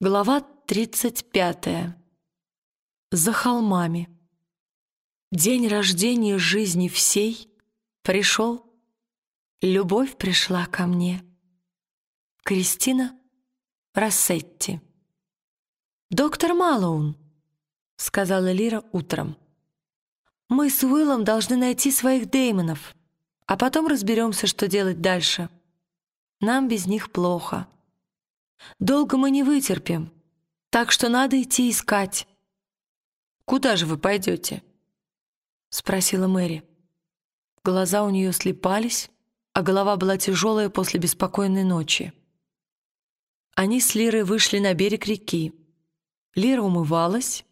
Глава 35. За холмами. День рождения жизни всей пришел. Любовь пришла ко мне. Кристина Рассетти. «Доктор Малоун», — сказала Лира утром, — «мы с Уиллом должны найти своих Деймонов, а потом разберемся, что делать дальше. Нам без них плохо». Долго мы не вытерпим, так что надо идти искать». «Куда же вы пойдете?» — спросила Мэри. Глаза у нее слепались, а голова была тяжелая после беспокойной ночи. Они с Лирой вышли на берег реки. Лира умывалась,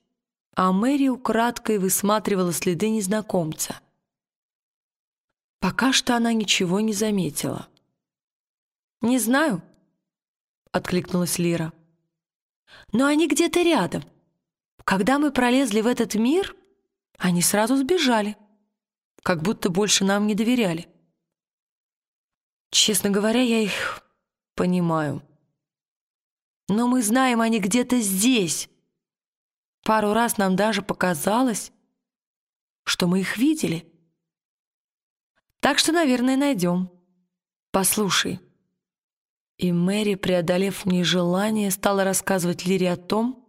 а Мэри украдкой высматривала следы незнакомца. Пока что она ничего не заметила. «Не знаю», откликнулась Лира. «Но они где-то рядом. Когда мы пролезли в этот мир, они сразу сбежали, как будто больше нам не доверяли. Честно говоря, я их понимаю. Но мы знаем, они где-то здесь. Пару раз нам даже показалось, что мы их видели. Так что, наверное, найдем. Послушай, и Мэри, преодолев нежелание, стала рассказывать Лире о том,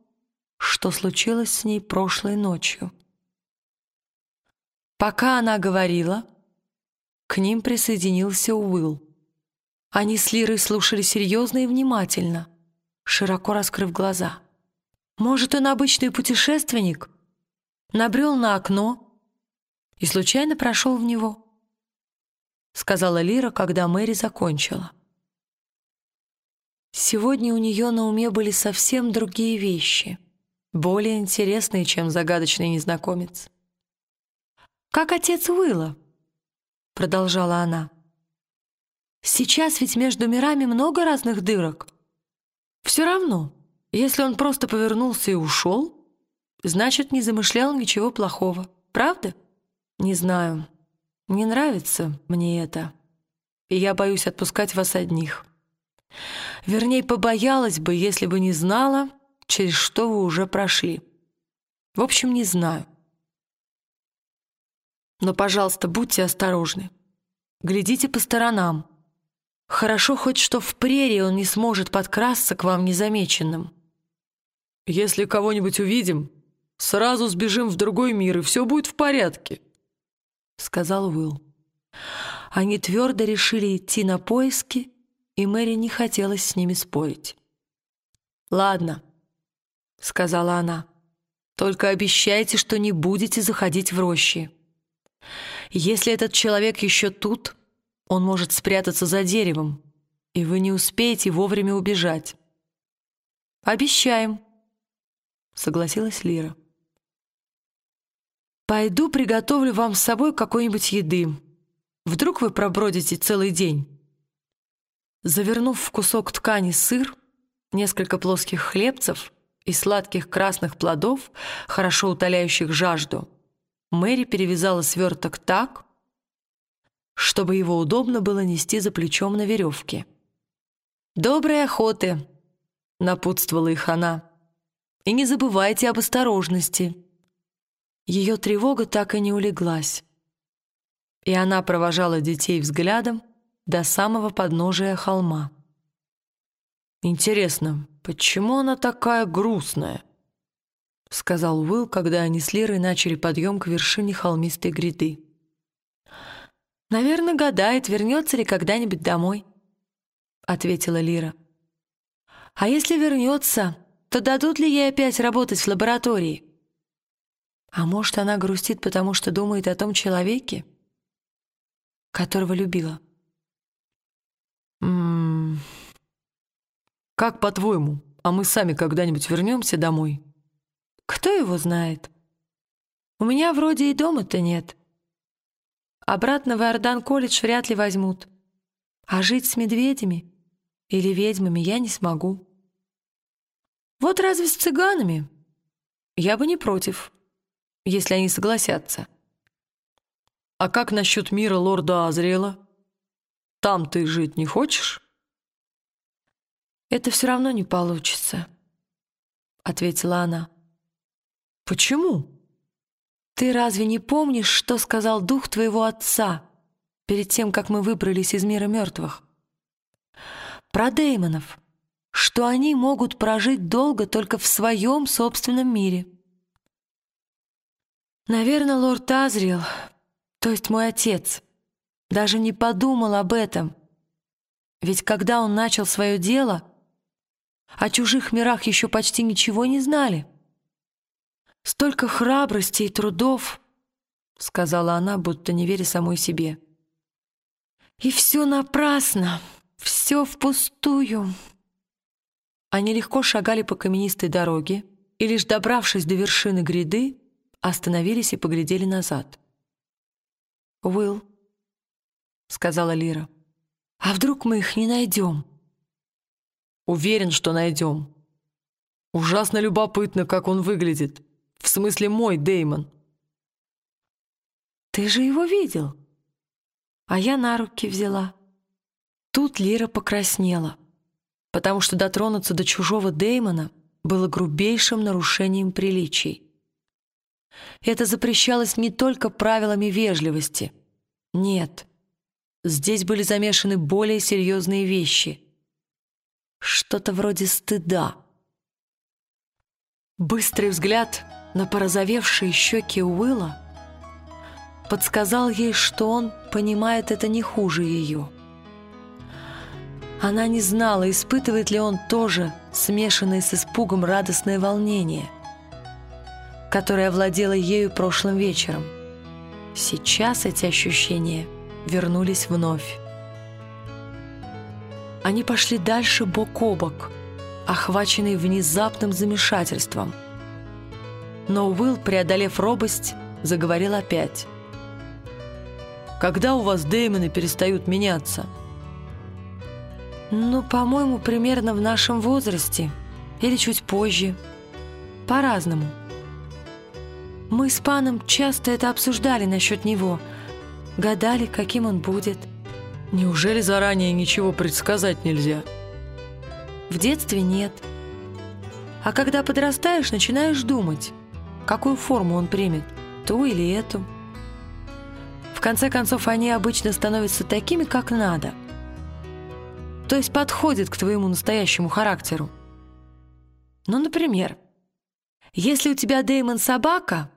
что случилось с ней прошлой ночью. Пока она говорила, к ним присоединился Уилл. Они с Лирой слушали серьезно и внимательно, широко раскрыв глаза. Может, он обычный путешественник? Набрел на окно и случайно прошел в него, сказала Лира, когда Мэри закончила. Сегодня у нее на уме были совсем другие вещи, более интересные, чем загадочный незнакомец. «Как отец Уилла?» — продолжала она. «Сейчас ведь между мирами много разных дырок. Все равно, если он просто повернулся и ушел, значит, не замышлял ничего плохого. Правда? Не знаю. Не нравится мне это. И я боюсь отпускать вас одних». Вернее, побоялась бы, если бы не знала, через что вы уже прошли. В общем, не знаю. Но, пожалуйста, будьте осторожны. Глядите по сторонам. Хорошо хоть что в прерии он не сможет подкрасться к вам незамеченным. Если кого-нибудь увидим, сразу сбежим в другой мир, и все будет в порядке, — сказал Уилл. Они твердо решили идти на поиски, и Мэри не хотелось с ними спорить. «Ладно», — сказала она, — «только обещайте, что не будете заходить в рощи. Если этот человек еще тут, он может спрятаться за деревом, и вы не успеете вовремя убежать». «Обещаем», — согласилась Лира. «Пойду приготовлю вам с собой какой-нибудь еды. Вдруг вы пробродите целый день?» Завернув в кусок ткани сыр, несколько плоских хлебцев и сладких красных плодов, хорошо утоляющих жажду, Мэри перевязала сверток так, чтобы его удобно было нести за плечом на веревке. «Доброй охоты!» — напутствовала их она. «И не забывайте об осторожности». Ее тревога так и не улеглась, и она провожала детей взглядом, до самого подножия холма. «Интересно, почему она такая грустная?» — сказал Уилл, когда они с Лирой начали подъем к вершине холмистой гряды. «Наверное, гадает, вернется ли когда-нибудь домой», — ответила Лира. «А если вернется, то дадут ли ей опять работать в лаборатории? А может, она грустит, потому что думает о том человеке, которого любила?» Как по-твоему, а мы сами когда-нибудь вернемся домой? Кто его знает? У меня вроде и дома-то нет. Обратно в Иордан-колледж вряд ли возьмут. А жить с медведями или ведьмами я не смогу. Вот разве с цыганами? Я бы не против, если они согласятся. А как насчет мира лорда Азриэла? Там ты жить не хочешь?» «Это все равно не получится. ответила она. «Почему?» «Ты разве не помнишь, что сказал дух твоего отца перед тем, как мы выбрались из мира мертвых? Про Деймонов, что они могут прожить долго только в своем собственном мире. Наверное, лорд Азриэл, то есть мой отец, даже не подумал об этом. Ведь когда он начал свое дело, о чужих мирах еще почти ничего не знали. Столько храбрости и трудов, сказала она, будто не веря самой себе. И все напрасно, все впустую. Они легко шагали по каменистой дороге и, лишь добравшись до вершины гряды, остановились и поглядели назад. «Уилл», — сказала Лира, — «а вдруг мы их не найдем?» «Уверен, что найдем. Ужасно любопытно, как он выглядит. В смысле мой Деймон». «Ты же его видел?» А я на руки взяла. Тут Лира покраснела, потому что дотронуться до чужого Деймона было грубейшим нарушением приличий. Это запрещалось не только правилами вежливости. Нет, здесь были замешаны более серьезные вещи. Что-то вроде стыда. Быстрый взгляд на порозовевшие щеки Уилла подсказал ей, что он понимает это не хуже ее. Она не знала, испытывает ли он тоже смешанное с испугом радостное волнение – которая владела ею прошлым вечером. Сейчас эти ощущения вернулись вновь. Они пошли дальше бок о бок, охваченные внезапным замешательством. Но Уилл, преодолев робость, заговорил опять. «Когда у вас Дэймоны перестают меняться?» «Ну, по-моему, примерно в нашем возрасте. Или чуть позже. По-разному». Мы с паном часто это обсуждали насчет него. Гадали, каким он будет. Неужели заранее ничего предсказать нельзя? В детстве нет. А когда подрастаешь, начинаешь думать, какую форму он примет, ту или эту. В конце концов, они обычно становятся такими, как надо. То есть подходят к твоему настоящему характеру. Ну, например, если у тебя Дэймон собака,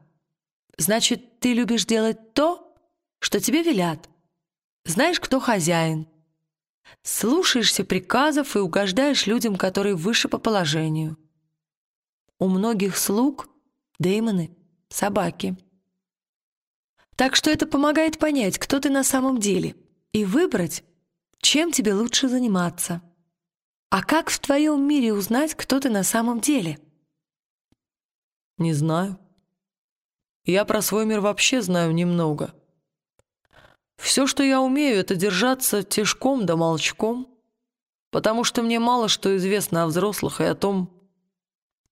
Значит, ты любишь делать то, что тебе велят. Знаешь, кто хозяин. Слушаешься приказов и угождаешь людям, которые выше по положению. У многих слуг деймоны — собаки. Так что это помогает понять, кто ты на самом деле, и выбрать, чем тебе лучше заниматься. А как в твоем мире узнать, кто ты на самом деле? Не знаю. Я про свой мир вообще знаю немного. Все, что я умею, это держаться тяжком да молчком, потому что мне мало что известно о взрослых и о том,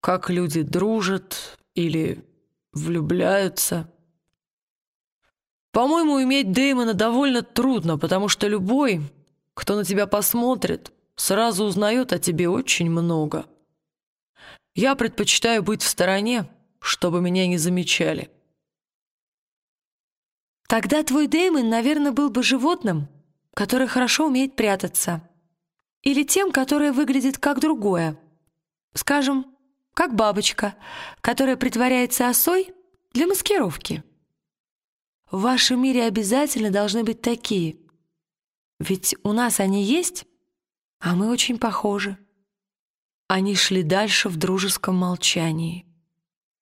как люди дружат или влюбляются. По-моему, иметь Дэймона довольно трудно, потому что любой, кто на тебя посмотрит, сразу узнает о тебе очень много. Я предпочитаю быть в стороне, чтобы меня не замечали. Тогда твой Дэймон, наверное, был бы животным, которое хорошо умеет прятаться. Или тем, которое выглядит как другое. Скажем, как бабочка, которая притворяется осой для маскировки. В вашем мире обязательно должны быть такие. Ведь у нас они есть, а мы очень похожи. Они шли дальше в дружеском молчании.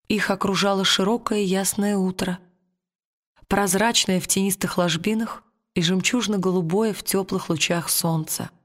Их окружало широкое ясное утро — прозрачное в тенистых ложбинах и жемчужно-голубое в теплых лучах солнца —